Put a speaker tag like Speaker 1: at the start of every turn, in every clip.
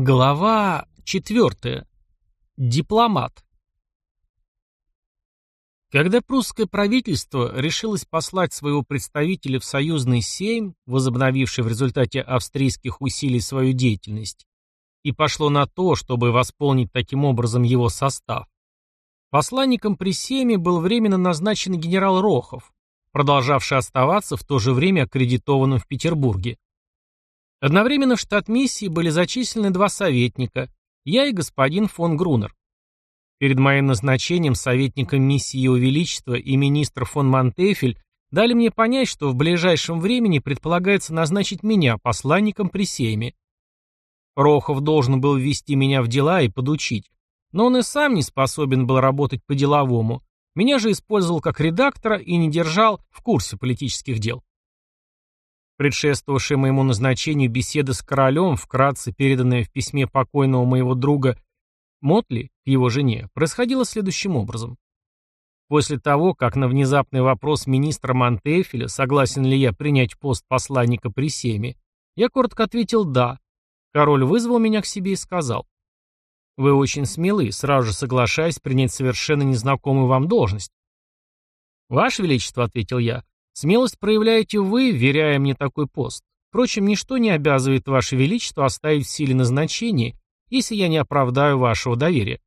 Speaker 1: Глава четвертая. Дипломат. Когда прусское правительство решилось послать своего представителя в союзный сейм, возобновивший в результате австрийских усилий свою деятельность, и пошло на то, чтобы восполнить таким образом его состав, посланником при сейме был временно назначен генерал Рохов, продолжавший оставаться в то же время аккредитованным в Петербурге. Одновременно в штат миссии были зачислены два советника, я и господин фон Грунер. Перед моим назначением советником миссии Его Величества и министр фон Монтефель дали мне понять, что в ближайшем времени предполагается назначить меня посланником при Сейме. Рохов должен был ввести меня в дела и подучить, но он и сам не способен был работать по-деловому, меня же использовал как редактора и не держал в курсе политических дел. Предшествовавшая моему назначению беседа с королем, вкратце переданная в письме покойного моего друга Мотли к его жене, происходила следующим образом. После того, как на внезапный вопрос министра Монтефеля, согласен ли я принять пост посланника при Сейме, я коротко ответил «да». Король вызвал меня к себе и сказал, «Вы очень смелы, сразу же соглашаясь принять совершенно незнакомую вам должность». «Ваше Величество», — ответил я, Смелость проявляете вы, веряя мне такой пост. Впрочем, ничто не обязывает Ваше Величество оставить в силе назначения, если я не оправдаю вашего доверия.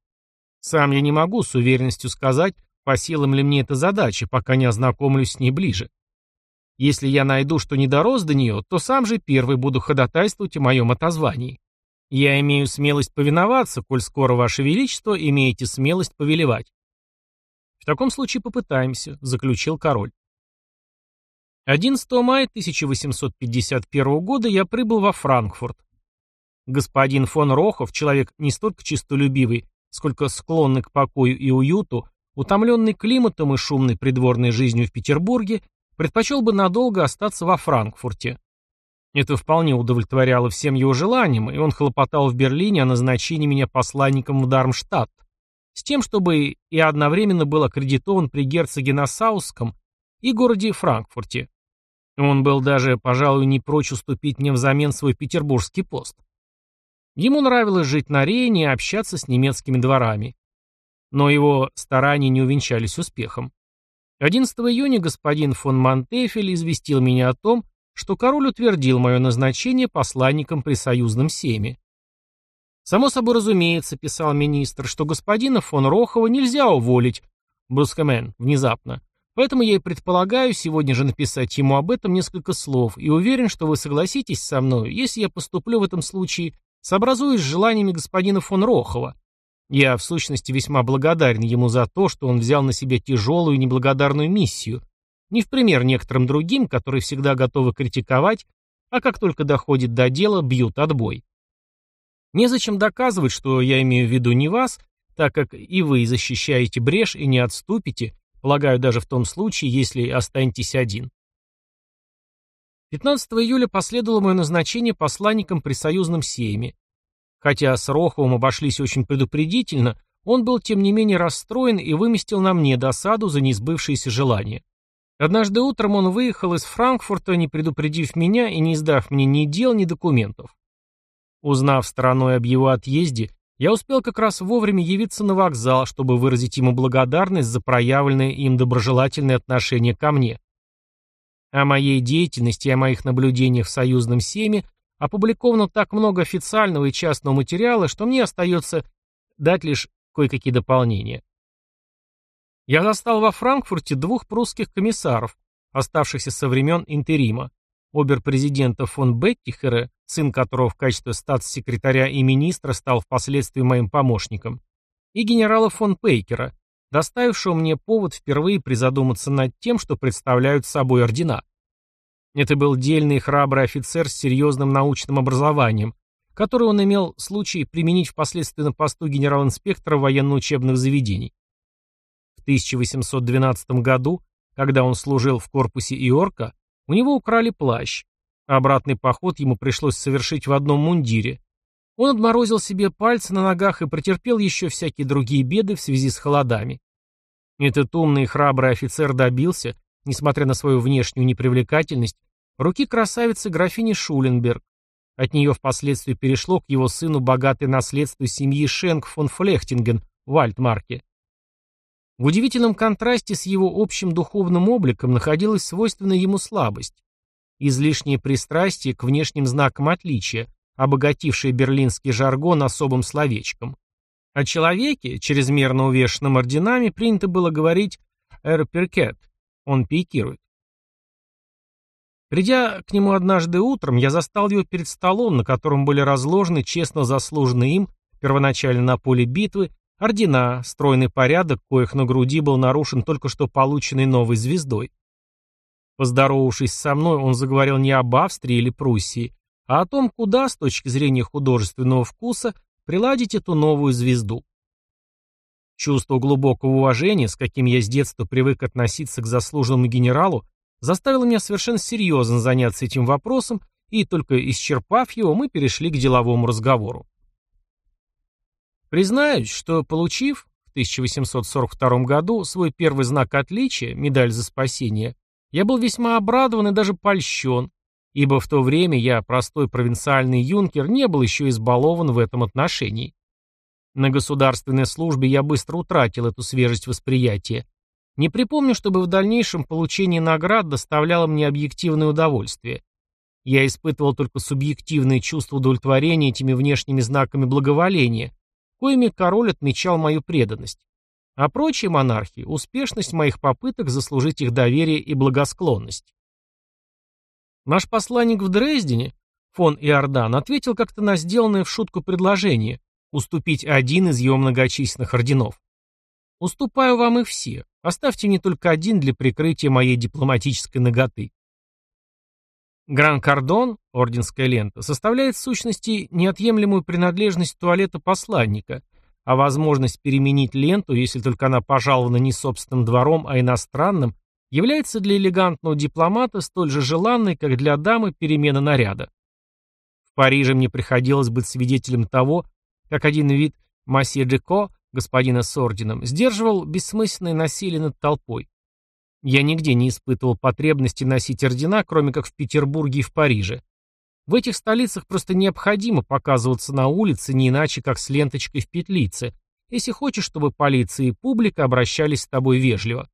Speaker 1: Сам я не могу с уверенностью сказать, по силам ли мне эта задача, пока не ознакомлюсь с ней ближе. Если я найду, что не дорос до нее, то сам же первый буду ходатайствовать о моем отозвании. Я имею смелость повиноваться, коль скоро Ваше Величество имеете смелость повелевать. В таком случае попытаемся, заключил король. 11 мая 1851 года я прибыл во Франкфурт. Господин фон Рохов, человек не столько чистолюбивый, сколько склонный к покою и уюту, утомленный климатом и шумной придворной жизнью в Петербурге, предпочел бы надолго остаться во Франкфурте. Это вполне удовлетворяло всем его желаниям, и он хлопотал в Берлине о назначении меня посланником в Дармштадт, с тем, чтобы и одновременно был аккредитован при герцоге Нассаусском и городе Франкфурте. Он был даже, пожалуй, не прочь уступить мне взамен свой петербургский пост. Ему нравилось жить на Рейне и общаться с немецкими дворами. Но его старания не увенчались успехом. 11 июня господин фон Монтефель известил меня о том, что король утвердил мое назначение посланником при союзном сейме. Само собой разумеется, писал министр, что господина фон Рохова нельзя уволить, Брускамен, внезапно, Поэтому я и предполагаю сегодня же написать ему об этом несколько слов и уверен, что вы согласитесь со мной, если я поступлю в этом случае, сообразуясь с желаниями господина фон Рохова. Я, в сущности, весьма благодарен ему за то, что он взял на себя тяжелую и неблагодарную миссию, не в пример некоторым другим, которые всегда готовы критиковать, а как только доходит до дела, бьют отбой. Незачем доказывать, что я имею в виду не вас, так как и вы защищаете брешь и не отступите, Полагаю, даже в том случае, если останетесь один. 15 июля последовало мое назначение посланником при союзном сейме. Хотя с Роховым обошлись очень предупредительно, он был тем не менее расстроен и выместил на мне досаду за неизбывшееся желание. Однажды утром он выехал из Франкфурта, не предупредив меня и не издав мне ни дел, ни документов. Узнав стороной об его отъезде, я успел как раз вовремя явиться на вокзал, чтобы выразить ему благодарность за проявленное им доброжелательное отношение ко мне. О моей деятельности и о моих наблюдениях в союзном семе опубликовано так много официального и частного материала, что мне остается дать лишь кое-какие дополнения. Я застал во Франкфурте двух прусских комиссаров, оставшихся со времен интерима, обер-президента фон Беттихера, сын которого в качестве статс-секретаря и министра стал впоследствии моим помощником, и генерала фон Пейкера, доставившего мне повод впервые призадуматься над тем, что представляют собой ордена. Это был дельный и храбрый офицер с серьезным научным образованием, который он имел случай применить впоследствии на посту генерал-инспектора военно-учебных заведений. В 1812 году, когда он служил в корпусе Иорка, у него украли плащ. Обратный поход ему пришлось совершить в одном мундире. Он отморозил себе пальцы на ногах и претерпел еще всякие другие беды в связи с холодами. Этот умный и храбрый офицер добился, несмотря на свою внешнюю непривлекательность, руки красавицы графини Шуленберг. От нее впоследствии перешло к его сыну богатое наследство семьи Шенк фон Флехтинген в Альтмарке. В удивительном контрасте с его общим духовным обликом находилась свойственная ему слабость. Излишнее пристрастие к внешним знакам отличия, обогатившее берлинский жаргон особым словечком. О человеке, чрезмерно увешанном орденами, принято было говорить «эр перкет» — он пикирует. Придя к нему однажды утром, я застал его перед столом, на котором были разложены честно заслуженные им, первоначально на поле битвы, ордена, стройный порядок, коих на груди был нарушен только что полученной новой звездой. Поздоровавшись со мной, он заговорил не об Австрии или Пруссии, а о том, куда, с точки зрения художественного вкуса, приладить эту новую звезду. Чувство глубокого уважения, с каким я с детства привык относиться к заслуженному генералу, заставило меня совершенно серьезно заняться этим вопросом, и только исчерпав его, мы перешли к деловому разговору. Признаюсь, что получив в 1842 году свой первый знак отличия, медаль за спасение, я был весьма обрадован и даже польщен, ибо в то время я, простой провинциальный юнкер, не был еще избалован в этом отношении. На государственной службе я быстро утратил эту свежесть восприятия. Не припомню, чтобы в дальнейшем получение наград доставляло мне объективное удовольствие. Я испытывал только субъективное чувство удовлетворения этими внешними знаками благоволения, коими король отмечал мою преданность. А прочие монархи – успешность моих попыток заслужить их доверие и благосклонность. Наш посланник в Дрездене, фон Иордан, ответил как-то на сделанное в шутку предложение уступить один из его многочисленных орденов. Уступаю вам и все. Оставьте мне только один для прикрытия моей дипломатической ноготы. Гран-кордон, орденская лента, составляет в сущности неотъемлемую принадлежность туалета посланника, а возможность переменить ленту, если только она пожалована не собственным двором, а иностранным, является для элегантного дипломата столь же желанной, как для дамы перемена наряда. В Париже мне приходилось быть свидетелем того, как один вид масье Деко, господина с орденом, сдерживал бессмысленное насилие над толпой. Я нигде не испытывал потребности носить ордена, кроме как в Петербурге и в Париже. В этих столицах просто необходимо показываться на улице не иначе, как с ленточкой в петлице, если хочешь, чтобы полиция и публика обращались с тобой вежливо.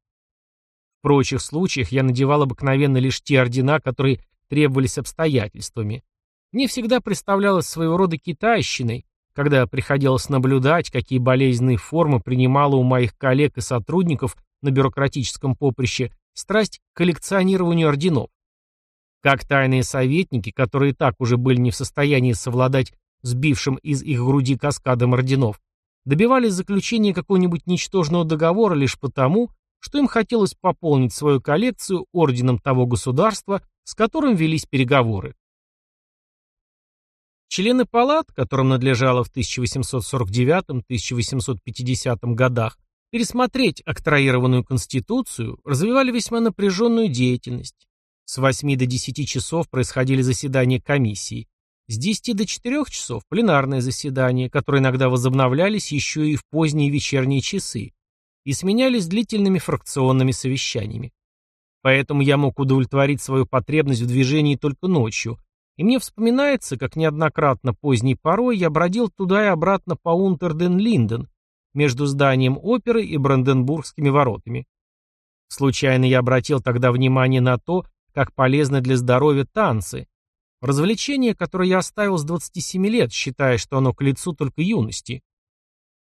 Speaker 1: В прочих случаях я надевал обыкновенно лишь те ордена, которые требовались обстоятельствами. Мне всегда представлялось своего рода китайщиной, когда приходилось наблюдать, какие болезненные формы принимала у моих коллег и сотрудников на бюрократическом поприще страсть к коллекционированию орденов. Как тайные советники, которые так уже были не в состоянии совладать с бившим из их груди каскадом орденов, добивались заключения какого-нибудь ничтожного договора лишь потому, что им хотелось пополнить свою коллекцию орденом того государства, с которым велись переговоры. Члены палат, которым надлежало в 1849-1850 годах пересмотреть октроированную конституцию, развивали весьма напряженную деятельность. С 8 до 10 часов происходили заседания комиссии, с 10 до 4 часов пленарные заседания, которые иногда возобновлялись еще и в поздние вечерние часы, и сменялись длительными фракционными совещаниями. Поэтому я мог удовлетворить свою потребность в движении только ночью, и мне вспоминается, как неоднократно поздней порой я бродил туда и обратно по Унтерден-Линден, между зданием оперы и Бранденбургскими воротами. Случайно я обратил тогда внимание на то, как полезны для здоровья танцы, развлечение, которое я оставил с 27 лет, считая, что оно к лицу только юности.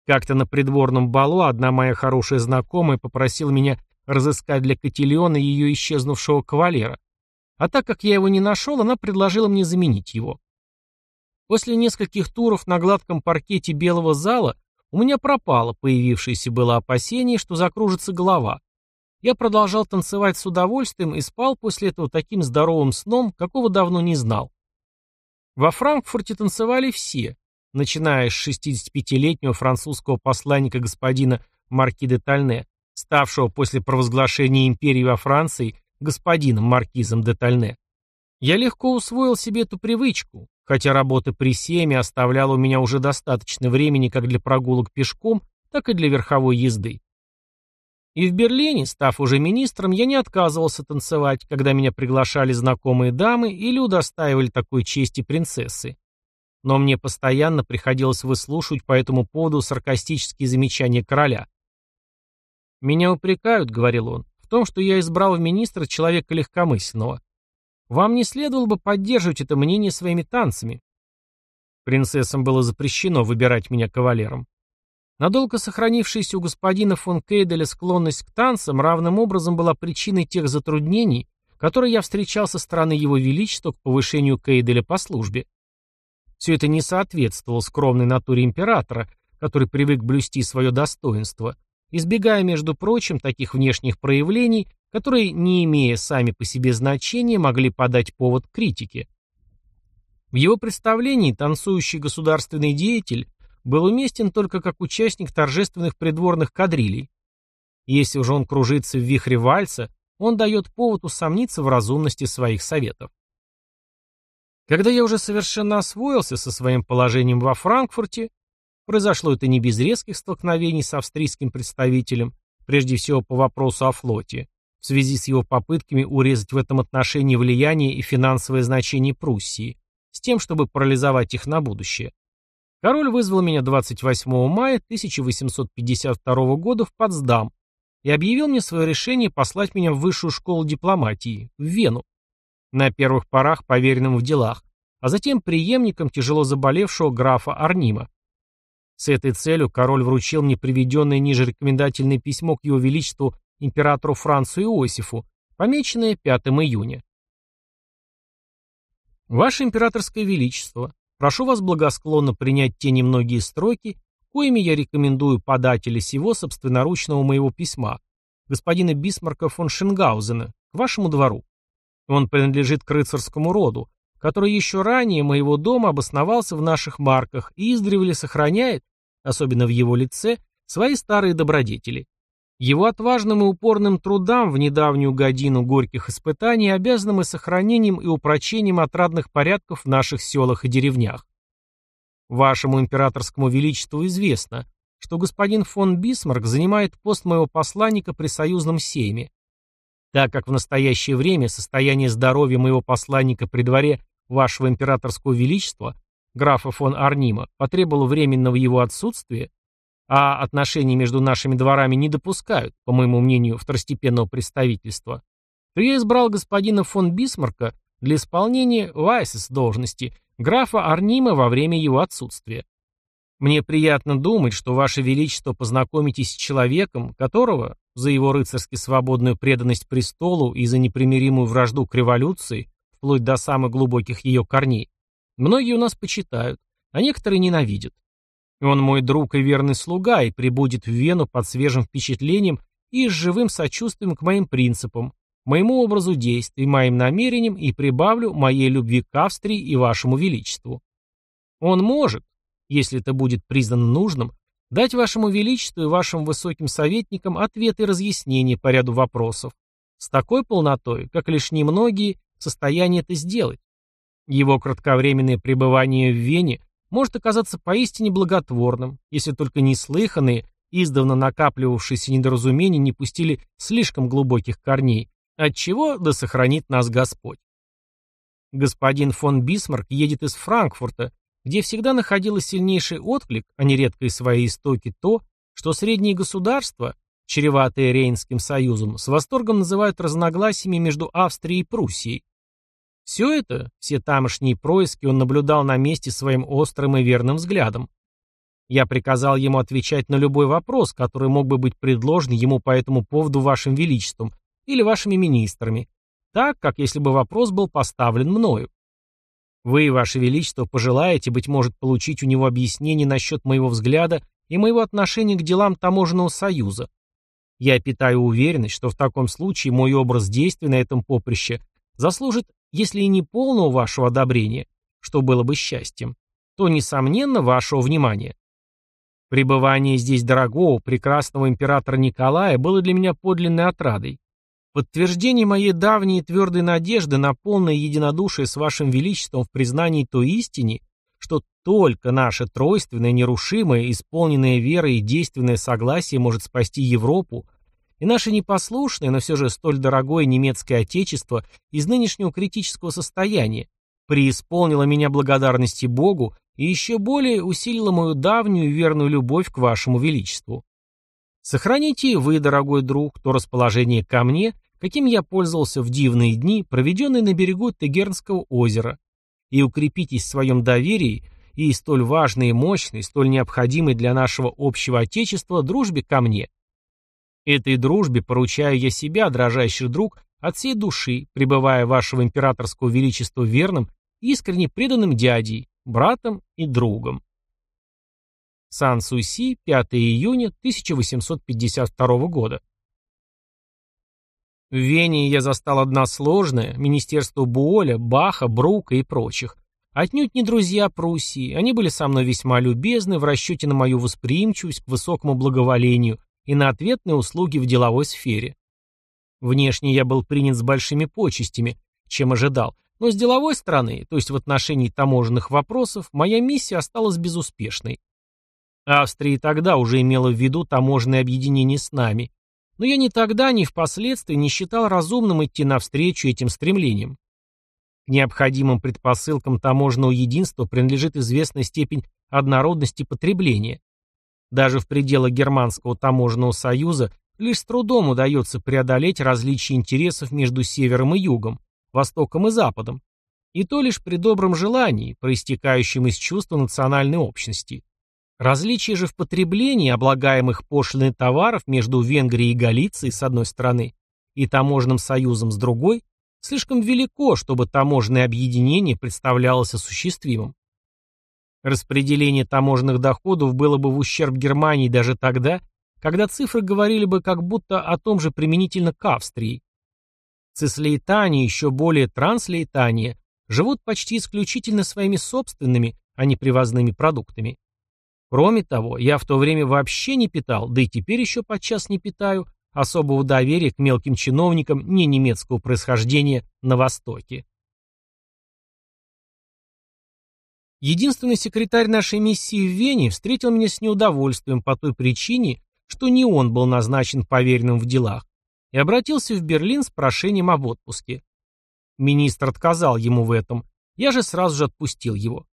Speaker 1: Как-то на придворном балу одна моя хорошая знакомая попросила меня разыскать для Катильона ее исчезнувшего кавалера. А так как я его не нашел, она предложила мне заменить его. После нескольких туров на гладком паркете белого зала у меня пропало появившееся было опасение, что закружится голова. Я продолжал танцевать с удовольствием и спал после этого таким здоровым сном, какого давно не знал. Во Франкфурте танцевали все, начиная с 65-летнего французского посланника господина Марки де Тальне, ставшего после провозглашения империи во Франции господином Маркизом де Тальне. Я легко усвоил себе эту привычку, хотя работа при семе оставляла у меня уже достаточно времени как для прогулок пешком, так и для верховой езды. И в Берлине, став уже министром, я не отказывался танцевать, когда меня приглашали знакомые дамы или удостаивали такой чести принцессы. Но мне постоянно приходилось выслушивать по этому поводу саркастические замечания короля. «Меня упрекают», — говорил он, — «в том, что я избрал в министра человека легкомысленного. Вам не следовало бы поддерживать это мнение своими танцами». Принцессам было запрещено выбирать меня кавалером. Надолго сохранившаяся у господина фон Кейделя склонность к танцам равным образом была причиной тех затруднений, которые я встречал со стороны его величества к повышению Кейделя по службе. Все это не соответствовало скромной натуре императора, который привык блюсти свое достоинство, избегая, между прочим, таких внешних проявлений, которые, не имея сами по себе значения, могли подать повод к критике. В его представлении танцующий государственный деятель был уместен только как участник торжественных придворных кадрилей. Если уже он кружится в вихре вальса, он дает повод усомниться в разумности своих советов. Когда я уже совершенно освоился со своим положением во Франкфурте, произошло это не без резких столкновений с австрийским представителем, прежде всего по вопросу о флоте, в связи с его попытками урезать в этом отношении влияние и финансовое значение Пруссии, с тем, чтобы парализовать их на будущее. Король вызвал меня 28 мая 1852 года в Потсдам и объявил мне свое решение послать меня в высшую школу дипломатии, в Вену. На первых порах поверенным в делах, а затем преемником тяжело заболевшего графа Арнима. С этой целью король вручил мне приведенное ниже рекомендательное письмо к его величеству императору Францу Иосифу, помеченное 5 июня. Ваше императорское величество, Прошу вас благосклонно принять те немногие строки, коими я рекомендую подателя сего собственноручного моего письма, господина Бисмарка фон Шенгаузена, к вашему двору. Он принадлежит к рыцарскому роду, который еще ранее моего дома обосновался в наших марках и издревле сохраняет, особенно в его лице, свои старые добродетели. Его отважным и упорным трудам в недавнюю годину горьких испытаний обязаны мы сохранением и упрочением отрадных порядков в наших селах и деревнях. Вашему императорскому величеству известно, что господин фон Бисмарк занимает пост моего посланника при союзном сейме. Так как в настоящее время состояние здоровья моего посланника при дворе вашего императорского величества, графа фон Арнима, потребовало временного его отсутствия, а отношения между нашими дворами не допускают, по моему мнению, второстепенного представительства, то я избрал господина фон Бисмарка для исполнения вайсес должности графа Арнима во время его отсутствия. Мне приятно думать, что Ваше Величество познакомитесь с человеком, которого, за его рыцарски свободную преданность престолу и за непримиримую вражду к революции, вплоть до самых глубоких ее корней, многие у нас почитают, а некоторые ненавидят. Он мой друг и верный слуга и прибудет в Вену под свежим впечатлением и с живым сочувствием к моим принципам, моему образу действий, моим намерениям и прибавлю моей любви к Австрии и вашему величеству. Он может, если это будет признано нужным, дать вашему величеству и вашим высоким советникам ответы и разъяснения по ряду вопросов, с такой полнотой, как лишь немногие в состоянии это сделать. Его кратковременное пребывание в Вене может оказаться поистине благотворным, если только неслыханные, издавна накапливавшиеся недоразумения не пустили слишком глубоких корней, от чего да сохранит нас Господь. Господин фон Бисмарк едет из Франкфурта, где всегда находилось сильнейший отклик, а нередко и свои истоки то, что средние государства, чреватые Рейнским союзом, с восторгом называют разногласиями между Австрией и Пруссией, все это, все тамошние происки он наблюдал на месте своим острым и верным взглядом. Я приказал ему отвечать на любой вопрос, который мог бы быть предложен ему по этому поводу вашим величеством или вашими министрами, так, как если бы вопрос был поставлен мною. Вы, ваше величество, пожелаете, быть может, получить у него объяснение насчет моего взгляда и моего отношения к делам таможенного союза. Я питаю уверенность, что в таком случае мой образ действий на этом поприще заслужит если и не полного вашего одобрения, что было бы счастьем, то, несомненно, вашего внимания. Пребывание здесь дорогого, прекрасного императора Николая было для меня подлинной отрадой. Подтверждение моей давней и твердой надежды на полное единодушие с вашим величеством в признании той истине, что только наше тройственное, нерушимое, исполненное верой и действенное согласие может спасти Европу и наше непослушное, но все же столь дорогое немецкое отечество из нынешнего критического состояния преисполнило меня благодарности Богу и еще более усилило мою давнюю верную любовь к вашему величеству. Сохраните вы, дорогой друг, то расположение ко мне, каким я пользовался в дивные дни, проведенные на берегу Тегернского озера, и укрепитесь в своем доверии и столь важной и мощной, столь необходимой для нашего общего Отечества дружбе ко мне. Этой дружбе поручаю я себя, дрожащий друг, от всей души, пребывая вашего императорского величества верным, искренне преданным дядей, братом и другом. Сан Суси, 5 июня 1852 года. В Вене я застал односложное, министерство Буоля, Баха, Брука и прочих. Отнюдь не друзья Пруссии, они были со мной весьма любезны в расчете на мою восприимчивость к высокому благоволению и на ответные услуги в деловой сфере. Внешне я был принят с большими почестями, чем ожидал, но с деловой стороны, то есть в отношении таможенных вопросов, моя миссия осталась безуспешной. Австрия тогда уже имела в виду таможенное объединение с нами, но я ни тогда, ни впоследствии не считал разумным идти навстречу этим стремлениям. К необходимым предпосылкам таможенного единства принадлежит известная степень однородности потребления. Даже в пределах Германского таможенного союза лишь с трудом удается преодолеть различия интересов между севером и югом, востоком и западом, и то лишь при добром желании, проистекающем из чувства национальной общности. Различие же в потреблении облагаемых пошлиной товаров между Венгрией и Галицией с одной стороны и таможенным союзом с другой слишком велико, чтобы таможенное объединение представлялось осуществимым. Распределение таможенных доходов было бы в ущерб Германии даже тогда, когда цифры говорили бы как будто о том же применительно к Австрии. Цислейтания, еще более Транслейтания, живут почти исключительно своими собственными, а не привозными продуктами. Кроме того, я в то время вообще не питал, да и теперь еще подчас не питаю, особого доверия к мелким чиновникам не немецкого происхождения на Востоке. Единственный секретарь нашей миссии в Вене встретил меня с неудовольствием по той причине, что не он был назначен поверенным в делах, и обратился в Берлин с прошением об отпуске. Министр отказал ему в этом, я же сразу же отпустил его.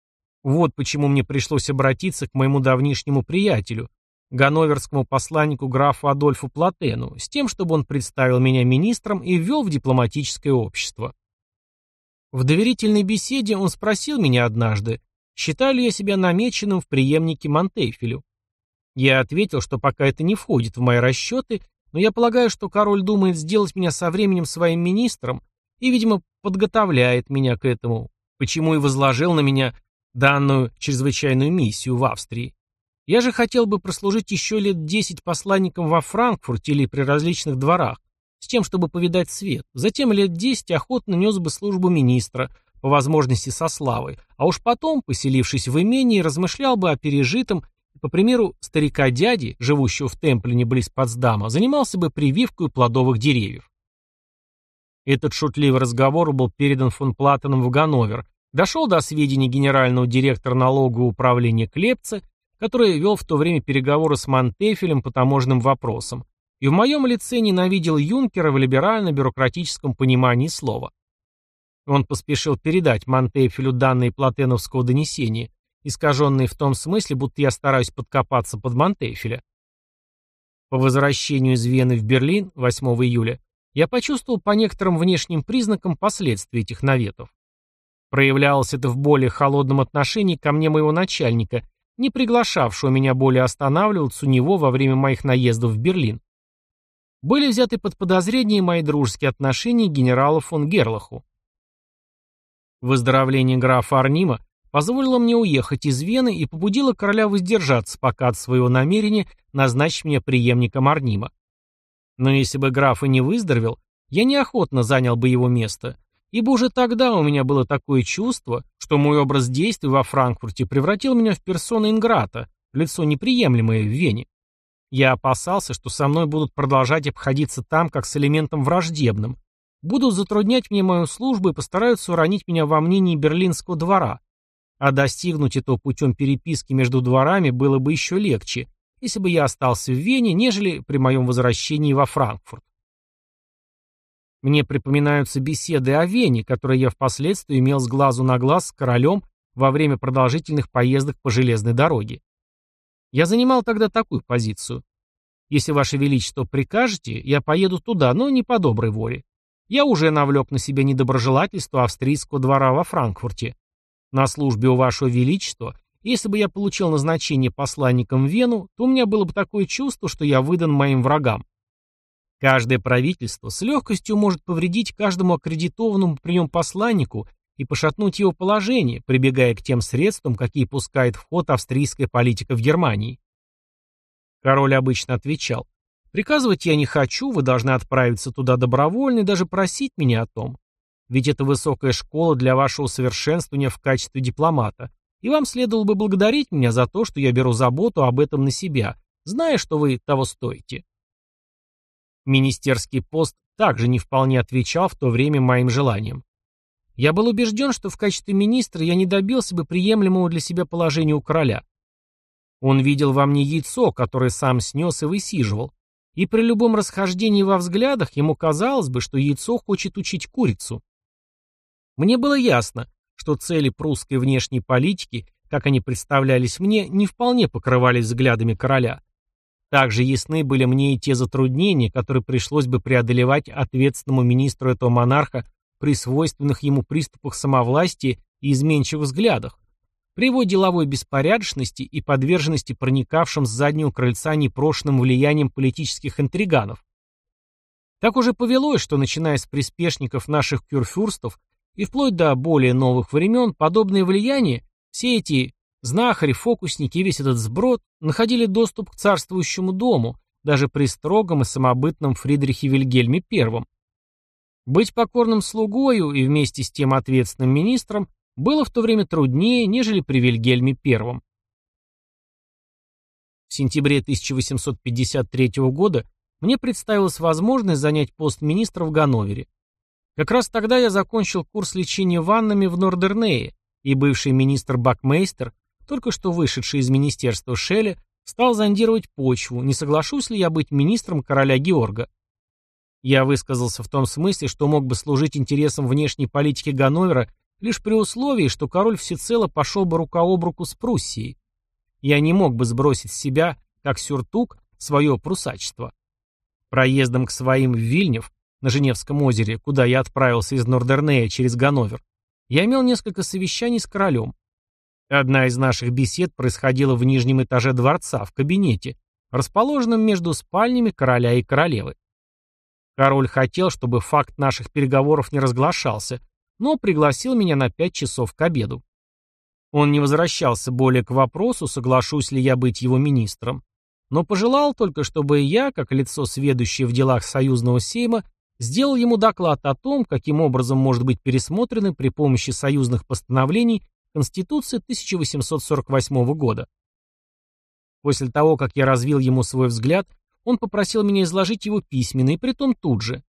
Speaker 1: Вот почему мне пришлось обратиться к моему давнишнему приятелю, ганноверскому посланнику графу Адольфу Платену, с тем, чтобы он представил меня министром и ввел в дипломатическое общество. В доверительной беседе он спросил меня однажды, считаю ли я себя намеченным в преемнике Монтейфелю. Я ответил, что пока это не входит в мои расчеты, но я полагаю, что король думает сделать меня со временем своим министром и, видимо, подготовляет меня к этому, почему и возложил на меня данную чрезвычайную миссию в Австрии. Я же хотел бы прослужить еще лет десять посланником во Франкфурте или при различных дворах, с тем, чтобы повидать свет. Затем лет десять охотно нес бы службу министра, по возможности со славой, а уж потом, поселившись в имении, размышлял бы о пережитом и, по примеру старика-дяди, живущего в Темплине близ Потсдама, занимался бы прививкой плодовых деревьев. Этот шутливый разговор был передан фон Платтеном в Ганновер, Дошел до сведений генерального директора налогового управления Клепца, который вел в то время переговоры с Монтефелем по таможенным вопросам, и в моем лице ненавидел Юнкера в либерально-бюрократическом понимании слова. Он поспешил передать Монтефелю данные платеновского донесения, искаженные в том смысле, будто я стараюсь подкопаться под Монтефеля. По возвращению из Вены в Берлин 8 июля я почувствовал по некоторым внешним признакам последствия этих наветов. Проявлялось это в более холодном отношении ко мне моего начальника, не приглашавшего меня более останавливаться у него во время моих наездов в Берлин. Были взяты под подозрение мои дружеские отношения генерала фон Герлаху. Выздоровление графа Арнима позволило мне уехать из Вены и побудило короля воздержаться пока от своего намерения назначить меня преемником Арнима. Но если бы граф и не выздоровел, я неохотно занял бы его место, Ибо уже тогда у меня было такое чувство, что мой образ действий во Франкфурте превратил меня в персону Инграта, лицо неприемлемое в Вене. Я опасался, что со мной будут продолжать обходиться там, как с элементом враждебным, будут затруднять мне мою службу и постараются уронить меня во мнении берлинского двора. А достигнуть этого путем переписки между дворами было бы еще легче, если бы я остался в Вене, нежели при моем возвращении во Франкфурт. Мне припоминаются беседы о Вене, которые я впоследствии имел с глазу на глаз с королем во время продолжительных поездок по железной дороге. Я занимал тогда такую позицию. Если Ваше Величество прикажете, я поеду туда, но не по доброй воле. Я уже навлек на себя недоброжелательство австрийского двора во Франкфурте. На службе у Вашего Величества, если бы я получил назначение посланником в Вену, то у меня было бы такое чувство, что я выдан моим врагам. Каждое правительство с легкостью может повредить каждому аккредитованному при нем посланнику и пошатнуть его положение, прибегая к тем средствам, какие пускает в ход австрийская политика в Германии. Король обычно отвечал, «Приказывать я не хочу, вы должны отправиться туда добровольно и даже просить меня о том. Ведь это высокая школа для вашего совершенствования в качестве дипломата, и вам следовало бы благодарить меня за то, что я беру заботу об этом на себя, зная, что вы того стоите». Министерский пост также не вполне отвечал в то время моим желаниям. Я был убежден, что в качестве министра я не добился бы приемлемого для себя положения у короля. Он видел во мне яйцо, которое сам снес и высиживал, и при любом расхождении во взглядах ему казалось бы, что яйцо хочет учить курицу. Мне было ясно, что цели прусской внешней политики, как они представлялись мне, не вполне покрывались взглядами короля. Также ясны были мне и те затруднения, которые пришлось бы преодолевать ответственному министру этого монарха при свойственных ему приступах самовластия и изменчивых взглядах, при его деловой беспорядочности и подверженности проникавшим с заднего крыльца непрошенным влиянием политических интриганов. Так уже повелось, что начиная с приспешников наших кюрфюрстов и вплоть до более новых времен, подобное влияние, все эти знахари, фокусники весь этот сброд находили доступ к царствующему дому, даже при строгом и самобытном Фридрихе Вильгельме I, быть покорным слугою и вместе с тем ответственным министром было в то время труднее, нежели при Вильгельме I. В сентябре 1853 года мне представилась возможность занять пост министра в Ганновере. Как раз тогда я закончил курс лечения ваннами в Нордернее, и бывший министр Бакмейстер, только что вышедший из министерства Шелли, стал зондировать почву, не соглашусь ли я быть министром короля Георга. Я высказался в том смысле, что мог бы служить интересам внешней политики Ганновера лишь при условии, что король всецело пошел бы рука об руку с Пруссией. Я не мог бы сбросить с себя, как сюртук, свое прусачество. Проездом к своим в Вильнев, на Женевском озере, куда я отправился из Нордернея через Ганновер, я имел несколько совещаний с королем. Одна из наших бесед происходила в нижнем этаже дворца, в кабинете, расположенном между спальнями короля и королевы. Король хотел, чтобы факт наших переговоров не разглашался, но пригласил меня на пять часов к обеду. Он не возвращался более к вопросу, соглашусь ли я быть его министром, но пожелал только, чтобы я, как лицо сведущее в делах союзного сейма, сделал ему доклад о том, каким образом может быть пересмотрены при помощи союзных постановлений Конституция 1848 года. После того, как я развил ему свой взгляд, он попросил меня изложить его письменно, и притом тут же.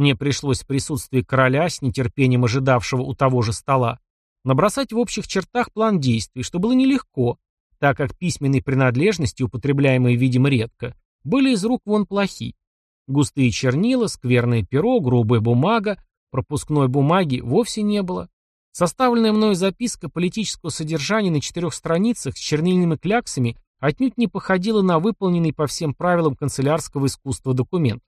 Speaker 1: Мне пришлось в присутствии короля, с нетерпением ожидавшего у того же стола, набросать в общих чертах план действий, что было нелегко, так как письменные принадлежности, употребляемые, видимо, редко, были из рук вон плохи. Густые чернила, скверное перо, грубая бумага, пропускной бумаги вовсе не было. Составленная мною записка политического содержания на четырех страницах с чернильными кляксами отнюдь не походила на выполненный по всем правилам канцелярского искусства документ.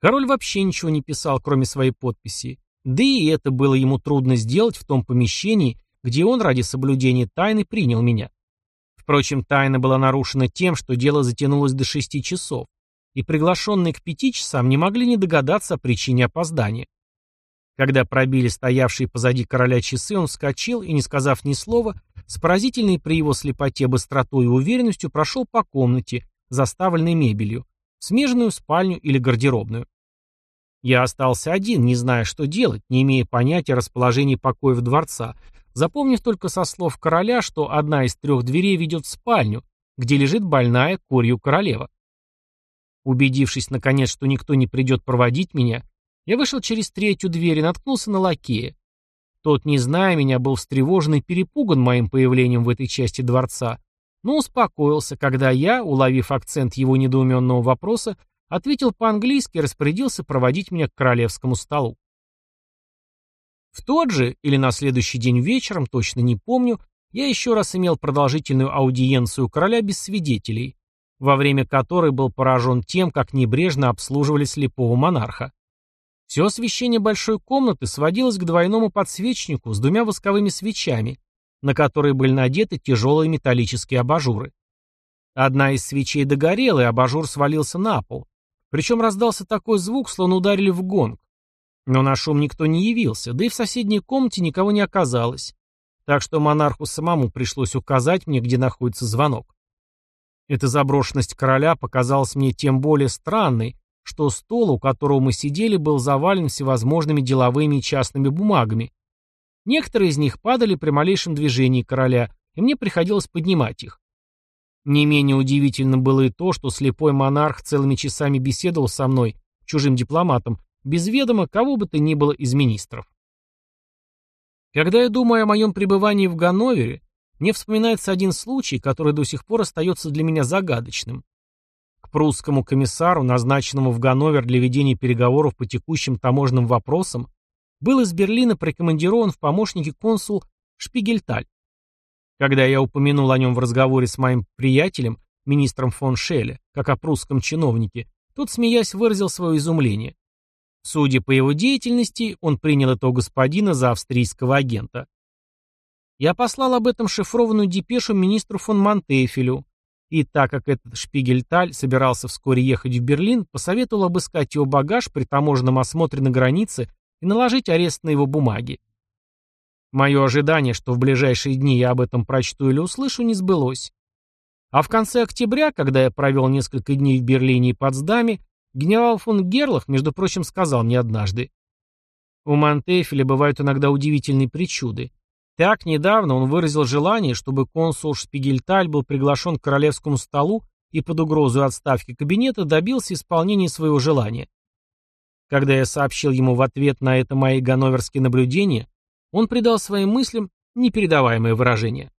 Speaker 1: Король вообще ничего не писал, кроме своей подписи, да и это было ему трудно сделать в том помещении, где он ради соблюдения тайны принял меня. Впрочем, тайна была нарушена тем, что дело затянулось до шести часов, и приглашенные к пяти часам не могли не догадаться о причине опоздания. Когда пробили стоявшие позади короля часы, он вскочил и, не сказав ни слова, с поразительной при его слепоте быстротой и уверенностью прошел по комнате, заставленной мебелью, смежную спальню или гардеробную. Я остался один, не зная, что делать, не имея понятия расположения покоев дворца, запомнив только со слов короля, что одна из трех дверей ведет в спальню, где лежит больная корью королева. Убедившись, наконец, что никто не придет проводить меня, я вышел через третью дверь и наткнулся на лакея. Тот, не зная меня, был встревожен и перепуган моим появлением в этой части дворца, но успокоился, когда я, уловив акцент его недоуменного вопроса, ответил по-английски и распорядился проводить меня к королевскому столу. В тот же или на следующий день вечером, точно не помню, я еще раз имел продолжительную аудиенцию короля без свидетелей, во время которой был поражен тем, как небрежно обслуживали слепого монарха. Все освещение большой комнаты сводилось к двойному подсвечнику с двумя восковыми свечами, на которые были надеты тяжелые металлические абажуры. Одна из свечей догорела, и абажур свалился на пол. Причем раздался такой звук, словно ударили в гонг. Но на шум никто не явился, да и в соседней комнате никого не оказалось. Так что монарху самому пришлось указать мне, где находится звонок. Эта заброшенность короля показалась мне тем более странной, что стол, у которого мы сидели, был завален всевозможными деловыми и частными бумагами. Некоторые из них падали при малейшем движении короля, и мне приходилось поднимать их. Не менее удивительно было и то, что слепой монарх целыми часами беседовал со мной, чужим дипломатом, без ведома кого бы то ни было из министров. Когда я думаю о моем пребывании в Ганновере, мне вспоминается один случай, который до сих пор остается для меня загадочным. К прусскому комиссару, назначенному в Ганновер для ведения переговоров по текущим таможенным вопросам, был из Берлина прикомандирован в помощники консул Шпигельталь. Когда я упомянул о нем в разговоре с моим приятелем, министром фон Шелле, как о прусском чиновнике, тот, смеясь, выразил свое изумление. Судя по его деятельности, он принял этого господина за австрийского агента. Я послал об этом шифрованную депешу министру фон Монтефелю, и так как этот Шпигельталь собирался вскоре ехать в Берлин, посоветовал обыскать его багаж при таможенном осмотре на границе и наложить арест на его бумаги. Мое ожидание, что в ближайшие дни я об этом прочту или услышу, не сбылось. А в конце октября, когда я провел несколько дней в Берлине и Потсдаме, генерал фон Герлах, между прочим, сказал мне однажды. У Монтефеля бывают иногда удивительные причуды. Так, недавно он выразил желание, чтобы консул Шпигельталь был приглашен к королевскому столу и под угрозу отставки кабинета добился исполнения своего желания. Когда я сообщил ему в ответ на это мои ганноверские наблюдения, он придал своим мыслям непередаваемое выражение.